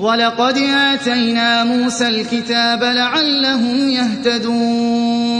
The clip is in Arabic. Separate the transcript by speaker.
Speaker 1: وَلَقَدْ آتَيْنَا مُوسَى الْكِتَابَ لَعَلَّهُمْ يَهْتَدُونَ.